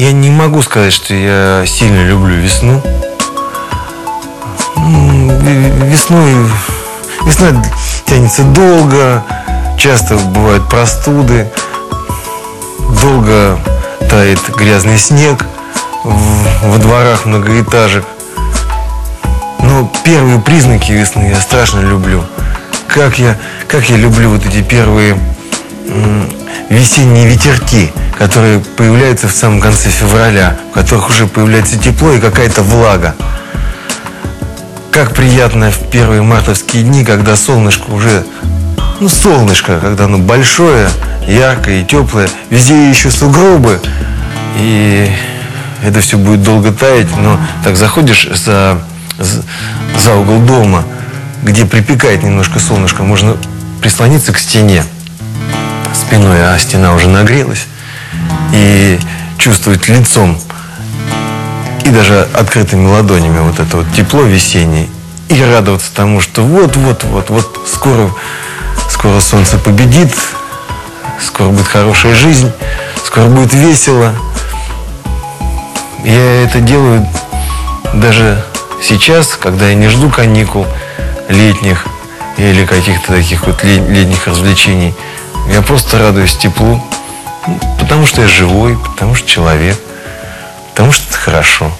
я не могу сказать, что я сильно люблю весну. Ве- Весной, весна тянется долго, часто бывают простуды, долго тает грязный снег в- во дворах многоэтажек. Но первые признаки весны я страшно люблю. Как я, как я люблю вот эти первые весенние ветерки, которые появляются в самом конце февраля, в которых уже появляется тепло и какая-то влага. Как приятно в первые мартовские дни, когда солнышко уже, ну солнышко, когда оно большое, яркое и теплое, везде еще сугробы, и это все будет долго таять, но так заходишь за, за, угол дома, где припекает немножко солнышко, можно прислониться к стене спиной, а стена уже нагрелась, и чувствовать лицом и даже открытыми ладонями вот это вот тепло весеннее, и радоваться тому, что вот-вот-вот, вот скоро, скоро солнце победит, скоро будет хорошая жизнь, скоро будет весело. Я это делаю даже сейчас, когда я не жду каникул летних или каких-то таких вот ле- летних развлечений. Я просто радуюсь теплу, потому что я живой, потому что человек, потому что это хорошо.